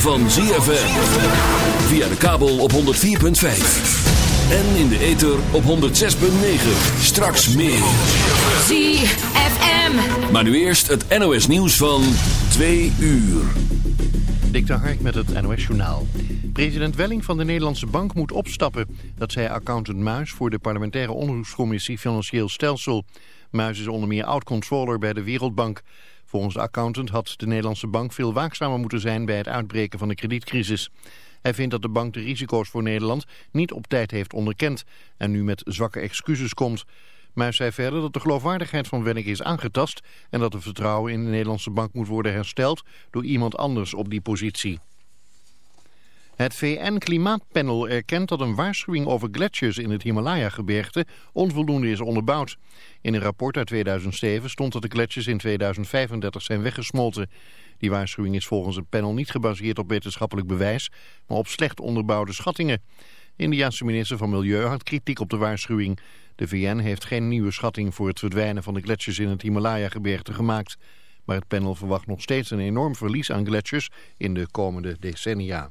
van ZFM. Via de kabel op 104.5. En in de ether op 106.9. Straks meer. ZFM. Maar nu eerst het NOS nieuws van 2 uur. Dik de Hark met het NOS Journaal. President Welling van de Nederlandse Bank moet opstappen. Dat zei accountant Muis voor de parlementaire onderzoekscommissie Financieel Stelsel. Muis is onder meer oud-controller bij de Wereldbank. Volgens de accountant had de Nederlandse bank veel waakzamer moeten zijn bij het uitbreken van de kredietcrisis. Hij vindt dat de bank de risico's voor Nederland niet op tijd heeft onderkend en nu met zwakke excuses komt. Muis zei verder dat de geloofwaardigheid van Welling is aangetast en dat het vertrouwen in de Nederlandse bank moet worden hersteld door iemand anders op die positie. Het VN-klimaatpanel erkent dat een waarschuwing over gletsjers in het Himalaya-gebergte onvoldoende is onderbouwd. In een rapport uit 2007 stond dat de gletsjers in 2035 zijn weggesmolten. Die waarschuwing is volgens het panel niet gebaseerd op wetenschappelijk bewijs, maar op slecht onderbouwde schattingen. Indiaanse minister van Milieu had kritiek op de waarschuwing. De VN heeft geen nieuwe schatting voor het verdwijnen van de gletsjers in het Himalaya-gebergte gemaakt. Maar het panel verwacht nog steeds een enorm verlies aan gletsjers in de komende decennia.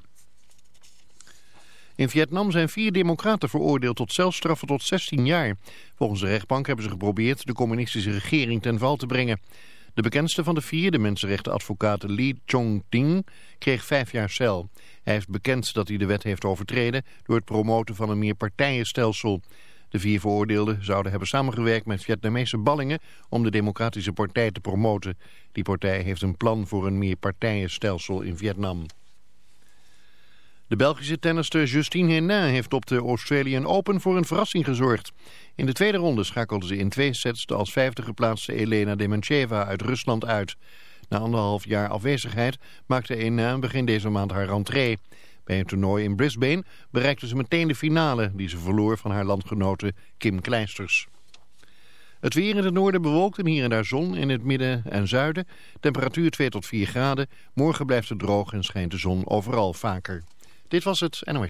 In Vietnam zijn vier democraten veroordeeld tot celstraffen tot 16 jaar. Volgens de rechtbank hebben ze geprobeerd de communistische regering ten val te brengen. De bekendste van de vier, de mensenrechtenadvocaat Lee Chong-ting, kreeg vijf jaar cel. Hij heeft bekend dat hij de wet heeft overtreden door het promoten van een meerpartijenstelsel. De vier veroordeelden zouden hebben samengewerkt met Vietnamese ballingen om de democratische partij te promoten. Die partij heeft een plan voor een meerpartijenstelsel in Vietnam. De Belgische tennister Justine Henin heeft op de Australian Open voor een verrassing gezorgd. In de tweede ronde schakelde ze in twee sets de als vijfde geplaatste Elena Demencheva uit Rusland uit. Na anderhalf jaar afwezigheid maakte Henin begin deze maand haar rentree. Bij een toernooi in Brisbane bereikte ze meteen de finale die ze verloor van haar landgenote Kim Kleisters. Het weer in het noorden bewolkt en hier en daar zon in het midden en zuiden. Temperatuur 2 tot 4 graden. Morgen blijft het droog en schijnt de zon overal vaker. Dit was het NOS.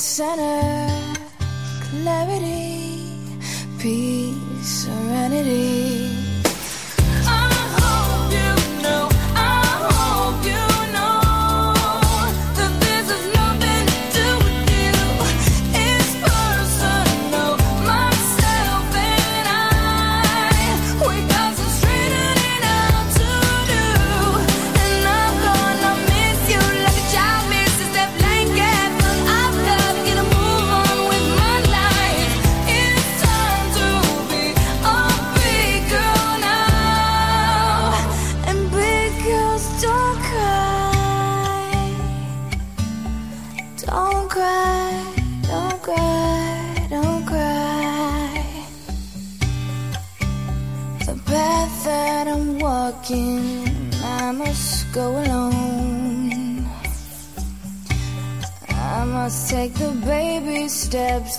center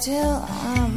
still I'm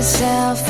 myself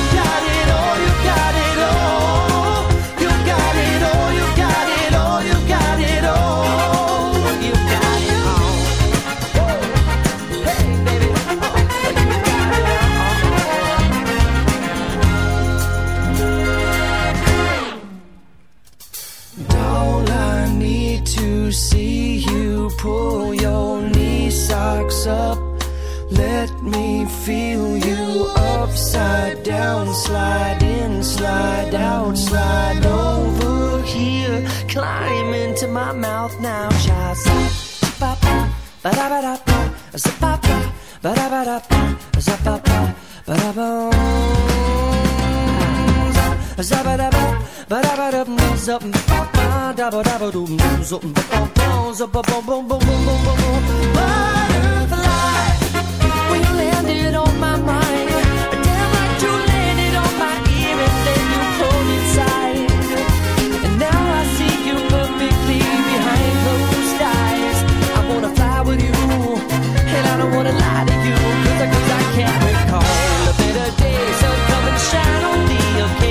Butterfly, when you landed on my mind, damn like you landed on my ear and then you pulled inside. And now I see you perfectly behind closed eyes. I wanna fly with you, and I don't wanna lie to you,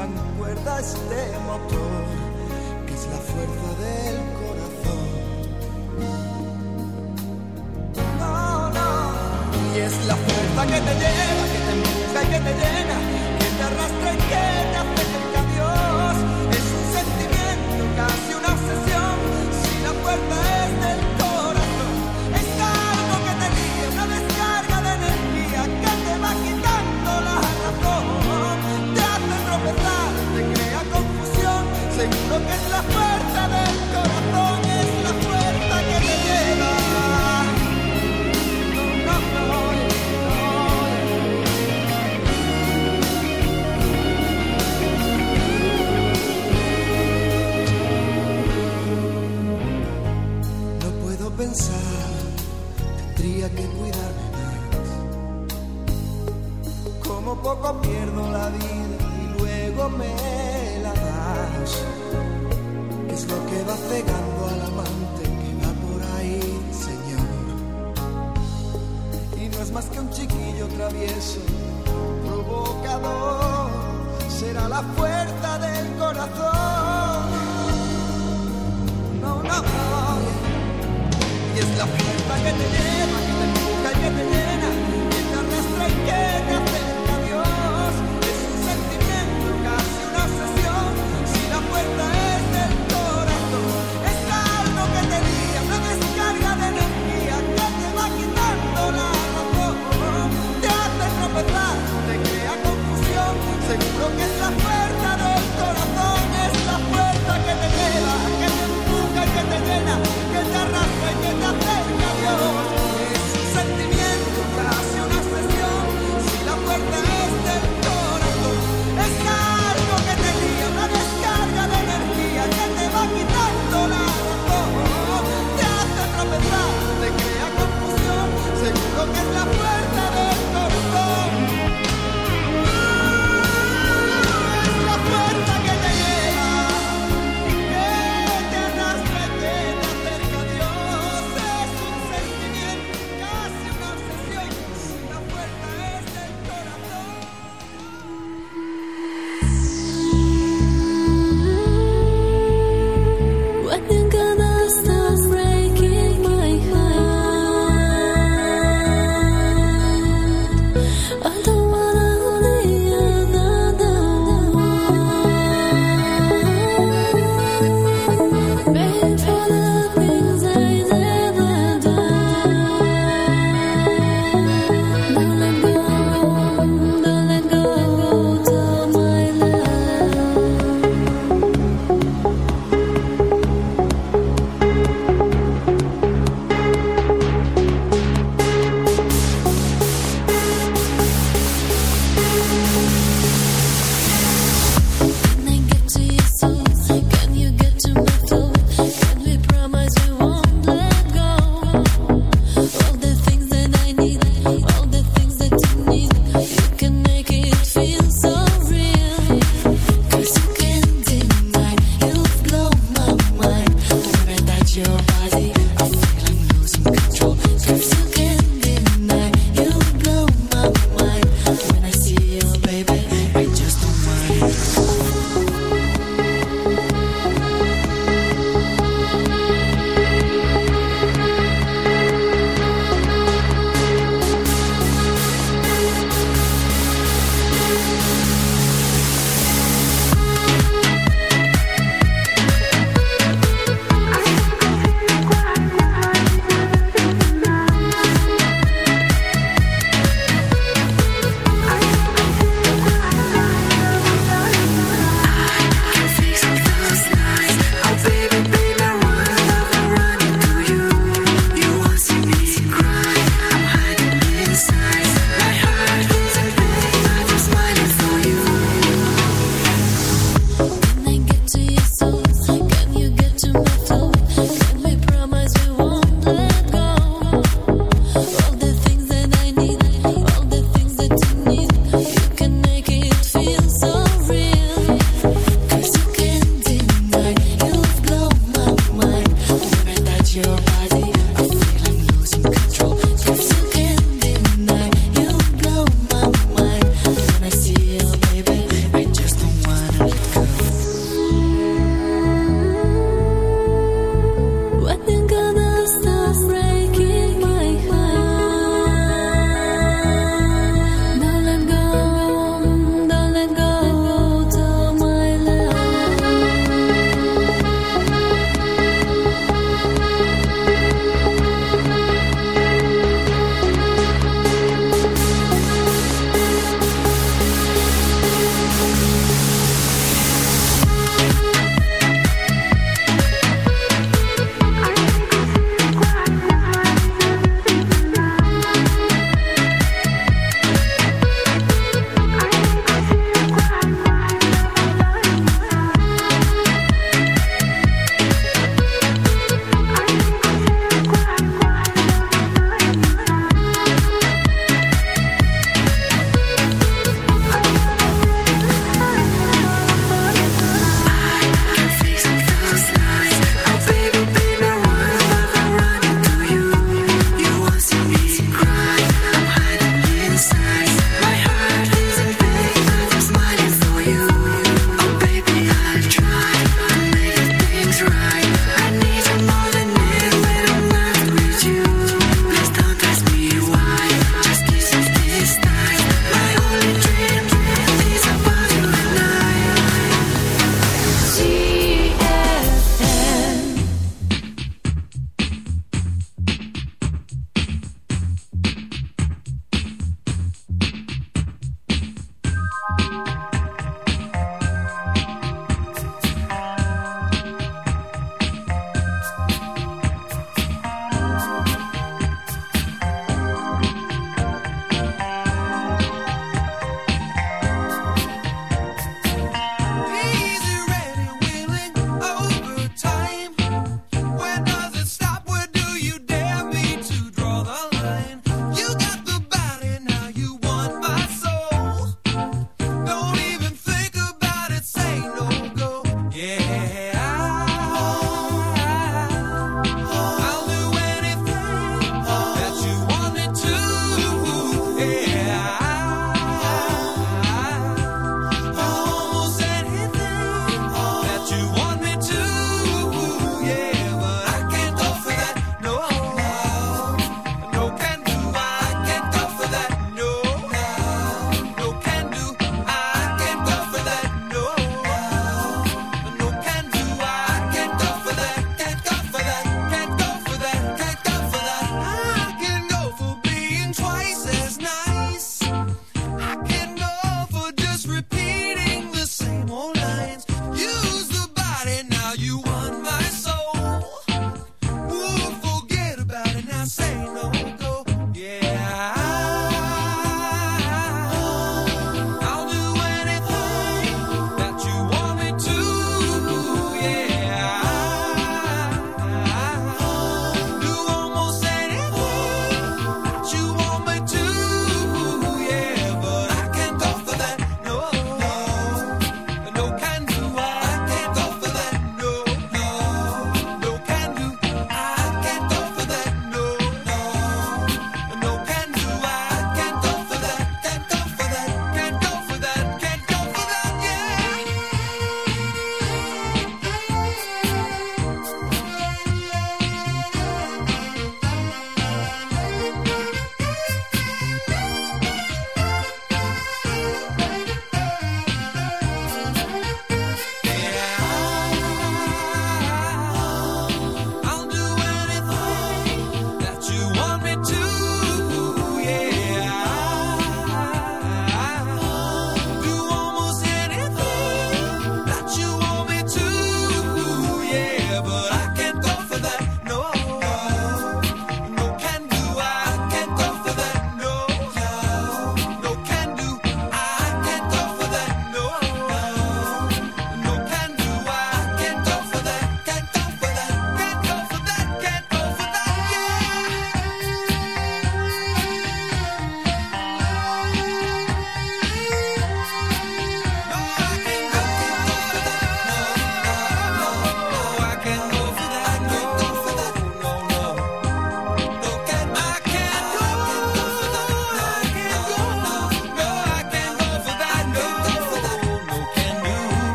dan cuerda a este motor, que es la fuerza del corazón. No, no, y es la fuerza que te lleva, que te empuja y que te llena, que te arrastra y que te hace Lo que es la fuerza del corazón es la fuerza que me lleva. No puedo pensar, tendría que cuidarme más. Como poco pierdo la vida y luego me. va al amante que va por ahí, Señor. Y no es más que un chiquillo travieso, provocador, será la fuerza del corazón. No, no, y es la fuerza que te lleva.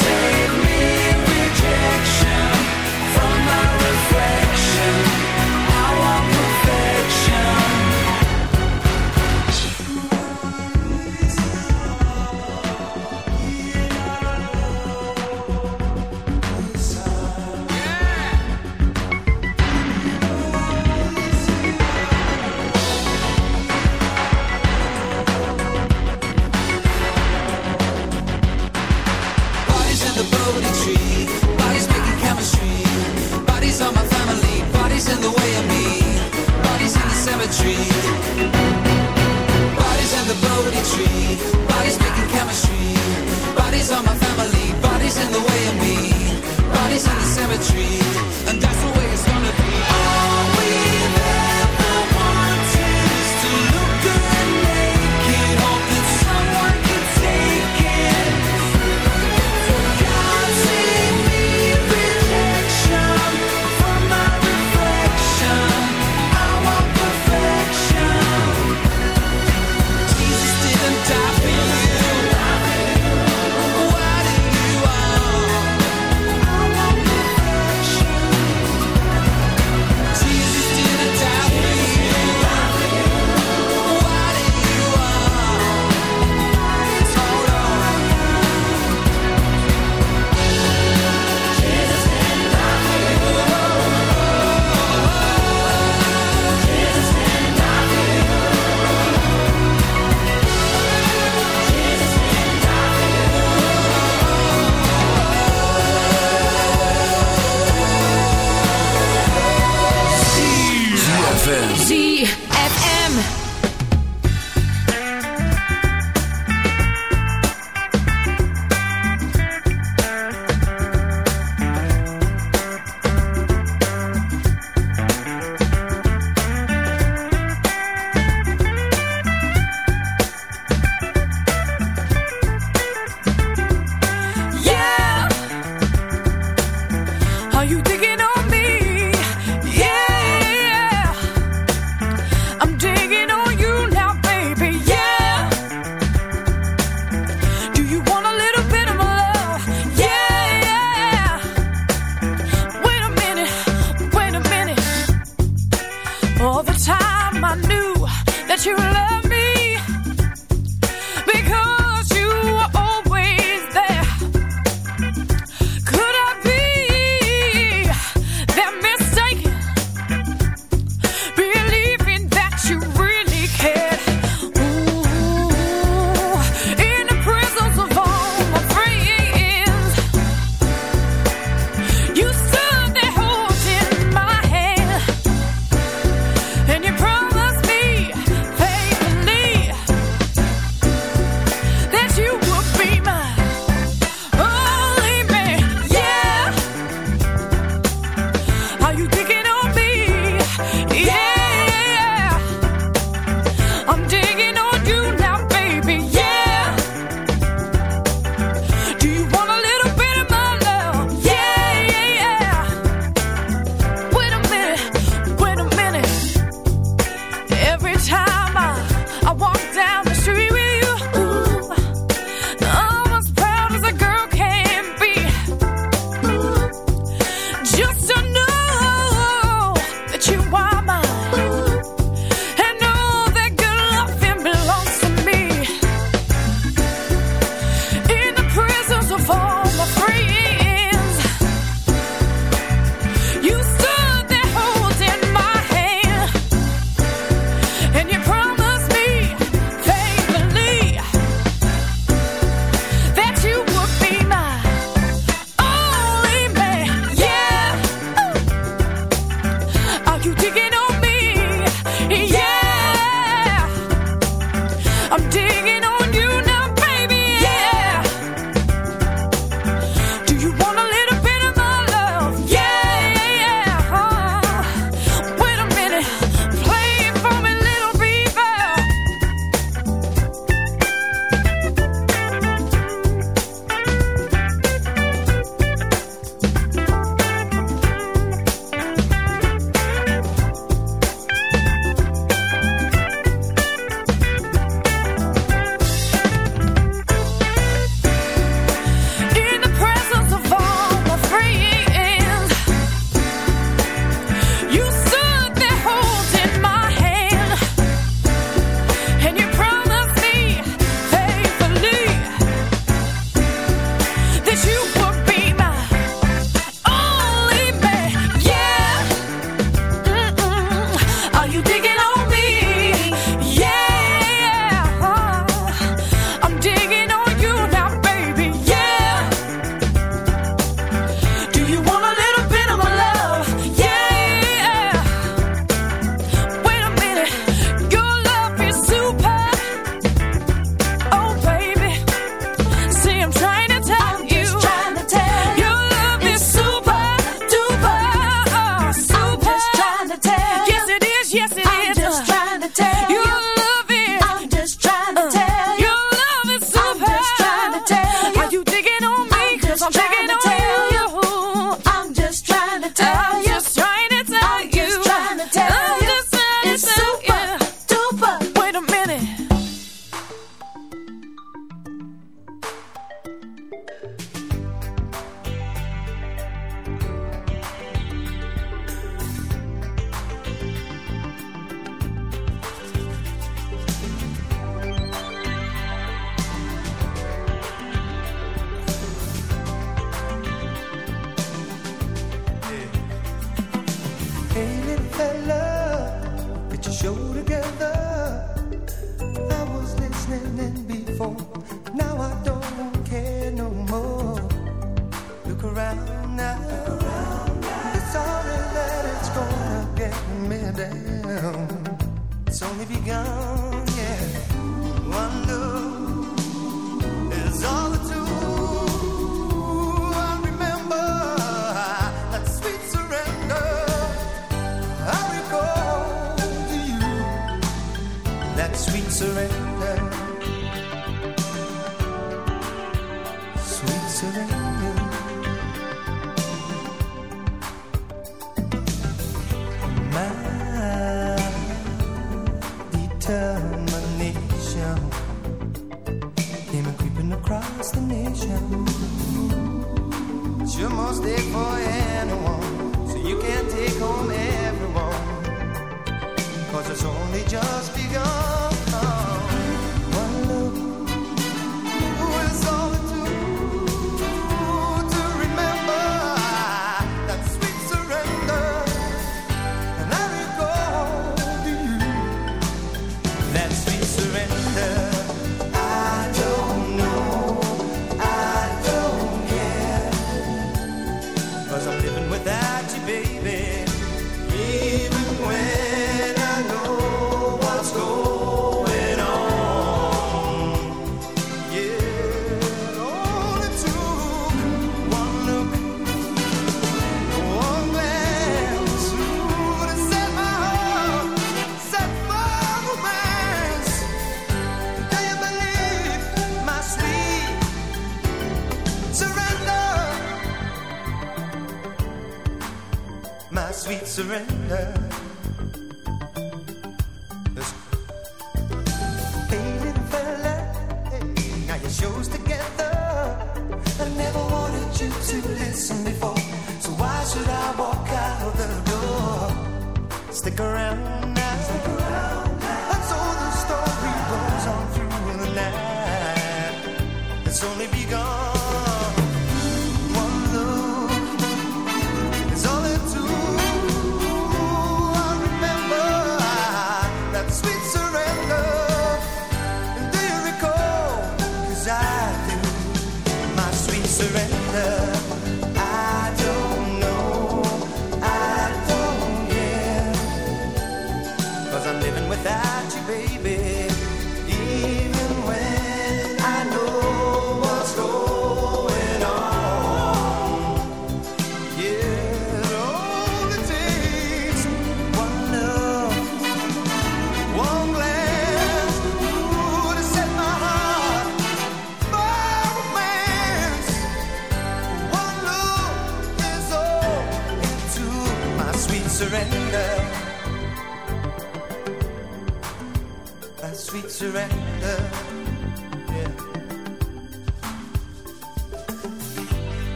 Save me.